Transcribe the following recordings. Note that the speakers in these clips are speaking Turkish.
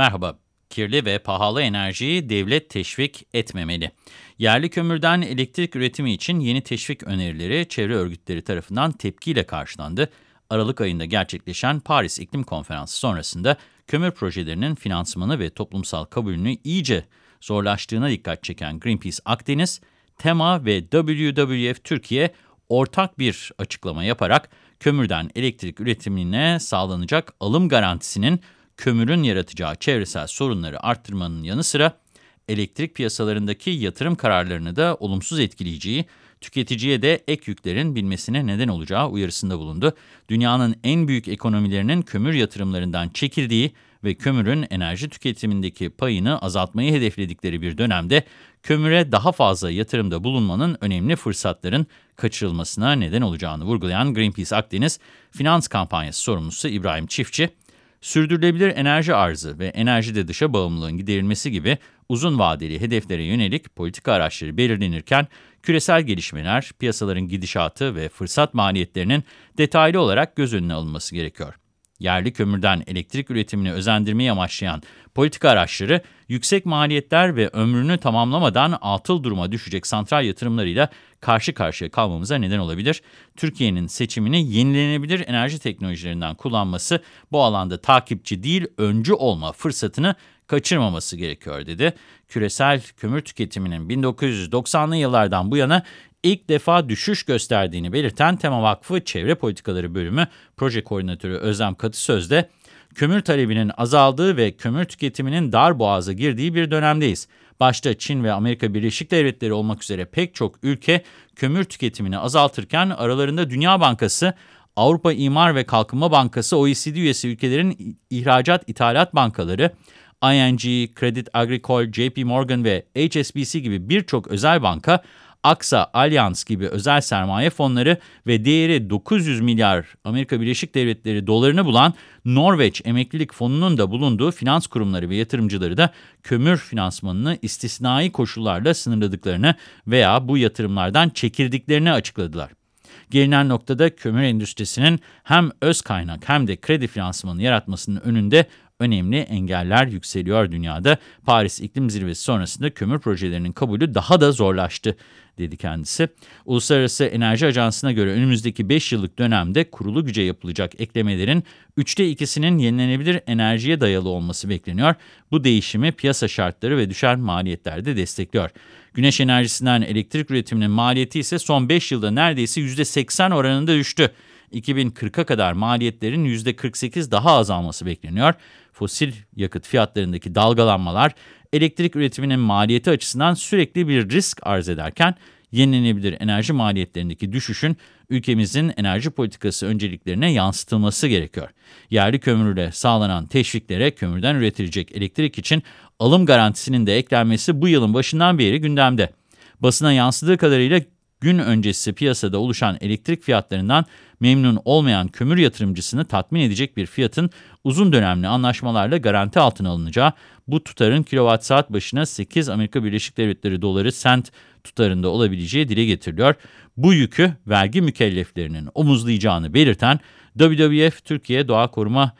Merhaba. Kirli ve pahalı enerjiyi devlet teşvik etmemeli. Yerli kömürden elektrik üretimi için yeni teşvik önerileri çevre örgütleri tarafından tepkiyle karşılandı. Aralık ayında gerçekleşen Paris İklim Konferansı sonrasında kömür projelerinin finansmanı ve toplumsal kabulünü iyice zorlaştığına dikkat çeken Greenpeace Akdeniz, TEMA ve WWF Türkiye ortak bir açıklama yaparak kömürden elektrik üretimine sağlanacak alım garantisinin kömürün yaratacağı çevresel sorunları arttırmanın yanı sıra elektrik piyasalarındaki yatırım kararlarını da olumsuz etkileyeceği, tüketiciye de ek yüklerin bilmesine neden olacağı uyarısında bulundu. Dünyanın en büyük ekonomilerinin kömür yatırımlarından çekildiği ve kömürün enerji tüketimindeki payını azaltmayı hedefledikleri bir dönemde kömüre daha fazla yatırımda bulunmanın önemli fırsatların kaçırılmasına neden olacağını vurgulayan Greenpeace Akdeniz Finans Kampanyası sorumlusu İbrahim Çiftçi, sürdürülebilir enerji arzı ve enerjide dışa bağımlılığın giderilmesi gibi uzun vadeli hedeflere yönelik politika araçları belirlenirken küresel gelişmeler, piyasaların gidişatı ve fırsat maliyetlerinin detaylı olarak göz önüne alınması gerekiyor yerli kömürden elektrik üretimini özendirmeyi amaçlayan politika araçları, yüksek maliyetler ve ömrünü tamamlamadan atıl duruma düşecek santral yatırımlarıyla karşı karşıya kalmamıza neden olabilir. Türkiye'nin seçimini yenilenebilir enerji teknolojilerinden kullanması bu alanda takipçi değil öncü olma fırsatını kaçırmaması gerekiyor dedi. Küresel kömür tüketiminin 1990'lı yıllardan bu yana ilk defa düşüş gösterdiğini belirten Tema Vakfı Çevre Politikaları Bölümü Proje Koordinatörü Özlem Katısöz de kömür talebinin azaldığı ve kömür tüketiminin dar boğaza girdiği bir dönemdeyiz. Başta Çin ve Amerika Birleşik Devletleri olmak üzere pek çok ülke kömür tüketimini azaltırken aralarında Dünya Bankası, Avrupa İmar ve Kalkınma Bankası, OECD üyesi ülkelerin ihracat ithalat bankaları, ING, Credit Agricole, JP Morgan ve HSBC gibi birçok özel banka Aksa, Allianz gibi özel sermaye fonları ve değeri 900 milyar Amerika Birleşik Devletleri dolarını bulan Norveç Emeklilik Fonu'nun da bulunduğu finans kurumları ve yatırımcıları da kömür finansmanını istisnai koşullarla sınırladıklarını veya bu yatırımlardan çekildiklerini açıkladılar. Gelinen noktada kömür endüstrisinin hem öz kaynak hem de kredi finansmanı yaratmasının önünde önemli engeller yükseliyor dünyada. Paris İklim Zirvesi sonrasında kömür projelerinin kabulü daha da zorlaştı dedi kendisi. Uluslararası Enerji Ajansı'na göre önümüzdeki 5 yıllık dönemde kurulu güce yapılacak eklemelerin 3'te 2'sinin yenilenebilir enerjiye dayalı olması bekleniyor. Bu değişimi piyasa şartları ve düşen maliyetler de destekliyor. Güneş enerjisinden elektrik üretiminin maliyeti ise son 5 yılda neredeyse %80 oranında düştü. 2040'a kadar maliyetlerin %48 daha azalması bekleniyor. Fosil yakıt fiyatlarındaki dalgalanmalar elektrik üretiminin maliyeti açısından sürekli bir risk arz ederken yenilenebilir enerji maliyetlerindeki düşüşün ülkemizin enerji politikası önceliklerine yansıtılması gerekiyor. Yerli kömürle sağlanan teşviklere kömürden üretilecek elektrik için alım garantisinin de eklenmesi bu yılın başından beri gündemde. Basına yansıdığı kadarıyla gün öncesi piyasada oluşan elektrik fiyatlarından memnun olmayan kömür yatırımcısını tatmin edecek bir fiyatın uzun dönemli anlaşmalarla garanti altına alınacağı, bu tutarın kilowatt saat başına 8 Amerika Birleşik Devletleri doları sent tutarında olabileceği dile getiriliyor. Bu yükü vergi mükelleflerinin omuzlayacağını belirten WWF Türkiye Doğa Koruma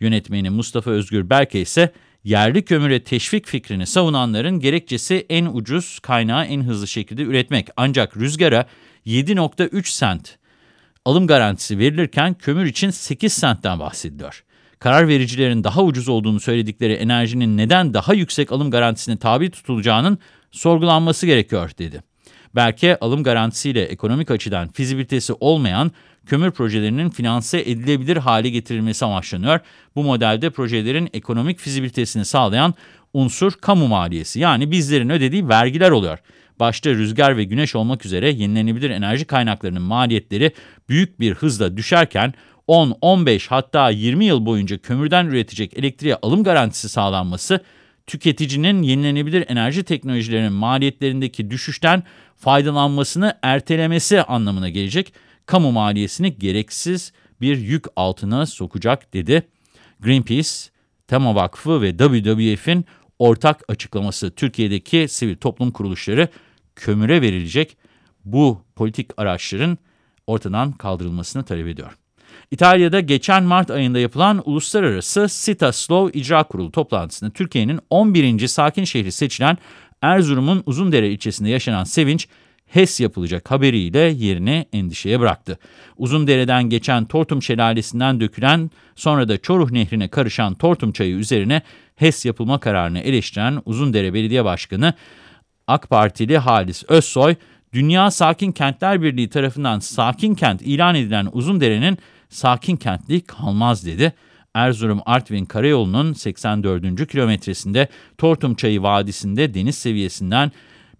Yönetmeni Mustafa Özgür Berke ise yerli kömüre teşvik fikrini savunanların gerekçesi en ucuz kaynağı en hızlı şekilde üretmek. Ancak rüzgara 7.3 sent alım garantisi verilirken kömür için 8 sentten bahsediliyor. Karar vericilerin daha ucuz olduğunu söyledikleri enerjinin neden daha yüksek alım garantisine tabi tutulacağının sorgulanması gerekiyor dedi. Belki alım garantisiyle ekonomik açıdan fizibilitesi olmayan kömür projelerinin finanse edilebilir hale getirilmesi amaçlanıyor. Bu modelde projelerin ekonomik fizibilitesini sağlayan unsur kamu maliyesi yani bizlerin ödediği vergiler oluyor. Başta rüzgar ve güneş olmak üzere yenilenebilir enerji kaynaklarının maliyetleri büyük bir hızla düşerken 10, 15 hatta 20 yıl boyunca kömürden üretecek elektriğe alım garantisi sağlanması tüketicinin yenilenebilir enerji teknolojilerinin maliyetlerindeki düşüşten faydalanmasını ertelemesi anlamına gelecek. Kamu maliyesini gereksiz bir yük altına sokacak dedi. Greenpeace, Tema Vakfı ve WWF'in ortak açıklaması Türkiye'deki sivil toplum kuruluşları kömüre verilecek bu politik araçların ortadan kaldırılmasını talep ediyor. İtalya'da geçen Mart ayında yapılan Uluslararası Sita Slow İcra Kurulu toplantısında Türkiye'nin 11. sakin şehri seçilen Erzurum'un Uzundere ilçesinde yaşanan sevinç, HES yapılacak haberiyle yerini endişeye bıraktı. Uzundere'den geçen Tortum Şelalesi'nden dökülen sonra da Çoruh Nehri'ne karışan Tortum Çayı üzerine HES yapılma kararını eleştiren Uzundere Belediye Başkanı AK Partili Halis Özsoy, Dünya Sakin Kentler Birliği tarafından sakin kent ilan edilen Uzundere'nin sakin kentliği kalmaz dedi. Erzurum-Artvin Karayolu'nun 84. kilometresinde Tortum Çayı Vadisi'nde deniz seviyesinden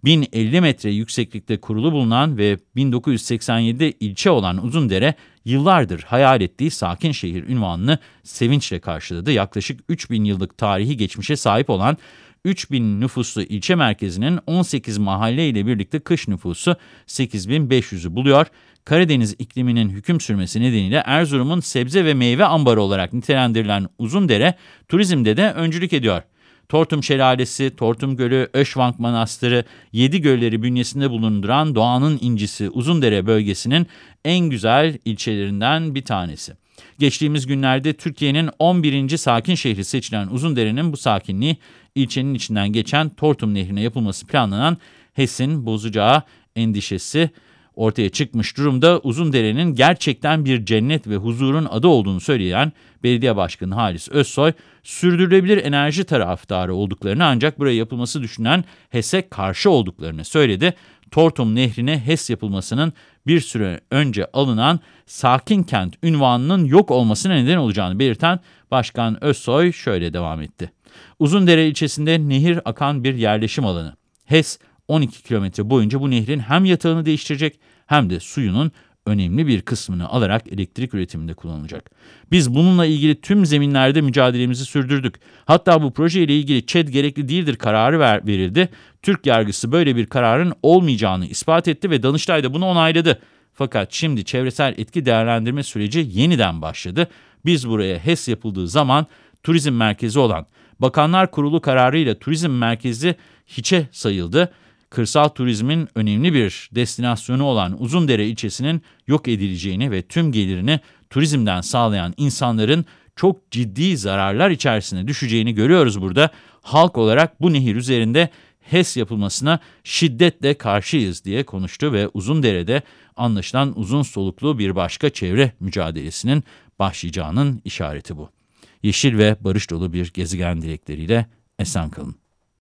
1050 metre yükseklikte kurulu bulunan ve 1987'de ilçe olan Uzundere, yıllardır hayal ettiği sakin şehir ünvanını sevinçle karşıladı. Yaklaşık 3000 yıllık tarihi geçmişe sahip olan 3000 nüfuslu ilçe merkezinin 18 mahalle ile birlikte kış nüfusu 8500'ü buluyor. Karadeniz ikliminin hüküm sürmesi nedeniyle Erzurum'un sebze ve meyve ambarı olarak nitelendirilen Uzundere, turizmde de öncülük ediyor. Tortum Şelalesi, Tortum Gölü, Öşvank Manastırı, Yedi Gölleri bünyesinde bulunduran doğanın incisi Uzundere bölgesinin en güzel ilçelerinden bir tanesi. Geçtiğimiz günlerde Türkiye'nin 11. sakin şehri seçilen Uzundere'nin bu sakinliği ilçenin içinden geçen Tortum Nehri'ne yapılması planlanan HES'in bozacağı endişesi ortaya çıkmış durumda. Uzundere'nin gerçekten bir cennet ve huzurun adı olduğunu söyleyen Belediye Başkanı Halis Özsoy, sürdürülebilir enerji taraftarı olduklarını ancak buraya yapılması düşünen HES'e karşı olduklarını söyledi. Tortum Nehri'ne HES yapılmasının bir süre önce alınan sakin kent ünvanının yok olmasına neden olacağını belirten Başkan Özsoy şöyle devam etti. Uzundere ilçesinde nehir akan bir yerleşim alanı. HES 12 kilometre boyunca bu nehrin hem yatağını değiştirecek hem de suyunun önemli bir kısmını alarak elektrik üretiminde kullanılacak. Biz bununla ilgili tüm zeminlerde mücadelemizi sürdürdük. Hatta bu proje ile ilgili ÇED gerekli değildir kararı ver, verildi. Türk yargısı böyle bir kararın olmayacağını ispat etti ve Danıştay da bunu onayladı. Fakat şimdi çevresel etki değerlendirme süreci yeniden başladı. Biz buraya HES yapıldığı zaman turizm merkezi olan Bakanlar Kurulu kararıyla turizm merkezi hiçe sayıldı kırsal turizmin önemli bir destinasyonu olan Uzundere ilçesinin yok edileceğini ve tüm gelirini turizmden sağlayan insanların çok ciddi zararlar içerisine düşeceğini görüyoruz burada. Halk olarak bu nehir üzerinde HES yapılmasına şiddetle karşıyız diye konuştu ve Uzundere'de anlaşılan uzun soluklu bir başka çevre mücadelesinin başlayacağının işareti bu. Yeşil ve barış dolu bir gezegen dilekleriyle esen kalın.